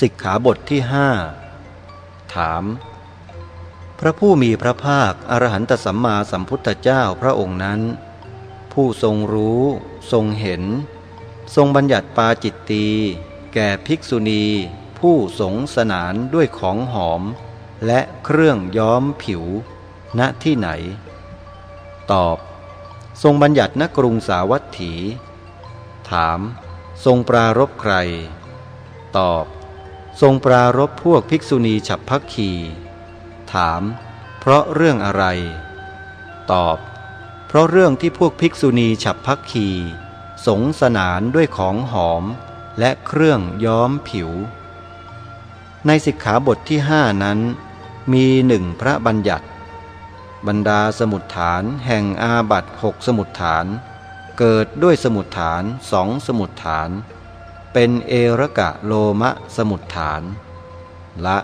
สิกขาบทที่ห้าถาม พระผู้มีพระภาคอรหันตสัมมาสัมพุทธเจ้าพระองค์นั้น ผู้ทรงรู้ทรงเห็น ทรงบัญญัติปาจิตตี แก่ภิกษุณี ผู้สงสนานด้วยของหอม และเครื่องย้อมผิว ณที่ไหน ตอบ ทรงบัญญัติณกรุงสาวัตถี ถาม ทรงปรารบใคร ตอบ ทรงปรารบพวกภิกษุณีฉับพักคี ถาม เพราะเรื่องอะไร ตอบ เพราะเรื่องที่พวกภิกษุณีฉับพักคี สงสนานด้วยของหอมและเครื่องย้อมผิว ในสิกขาบทที่ห้านั้น มีหนึ่งพระบัญญัติ บรรดาสมุดฐานแห่งอาบัตหกสมุดฐาน เกิดด้วยสมุดฐานสองสมุดฐาน เป็นเอรกะโลมะสมุดฐาน ละ